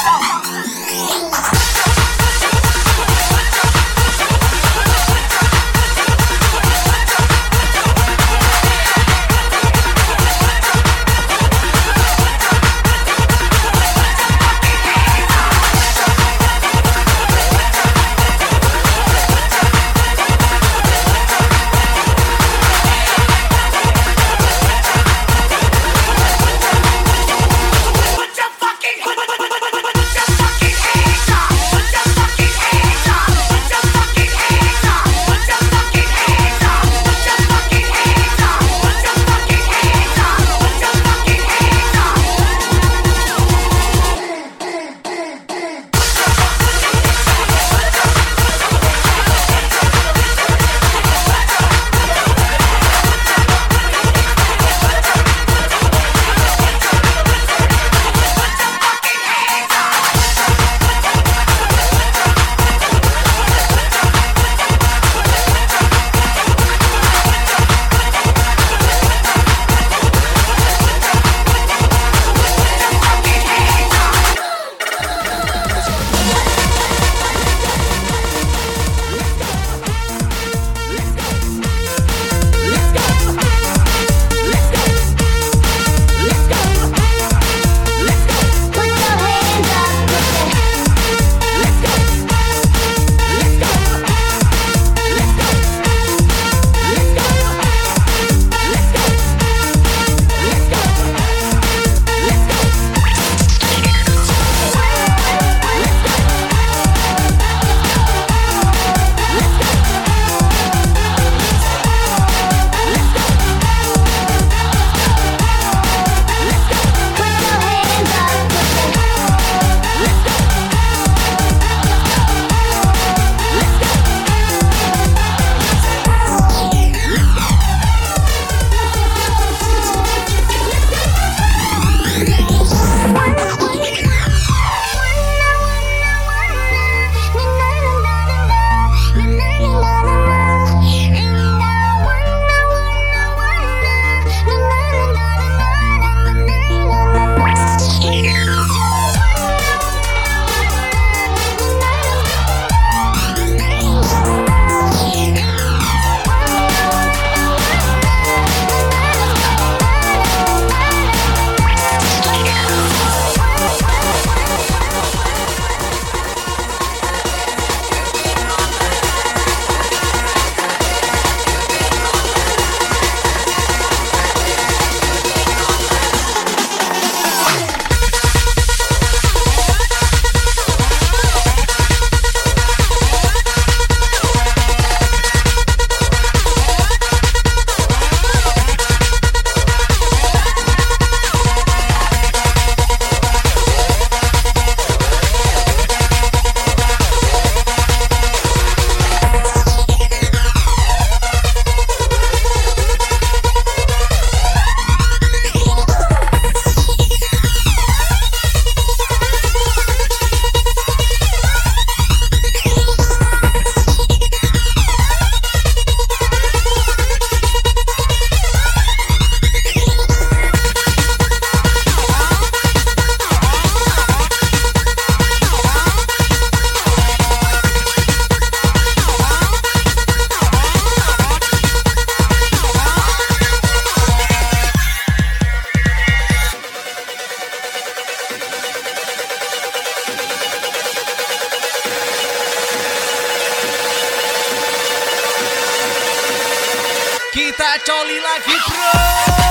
Let's. Kita coli lagi bro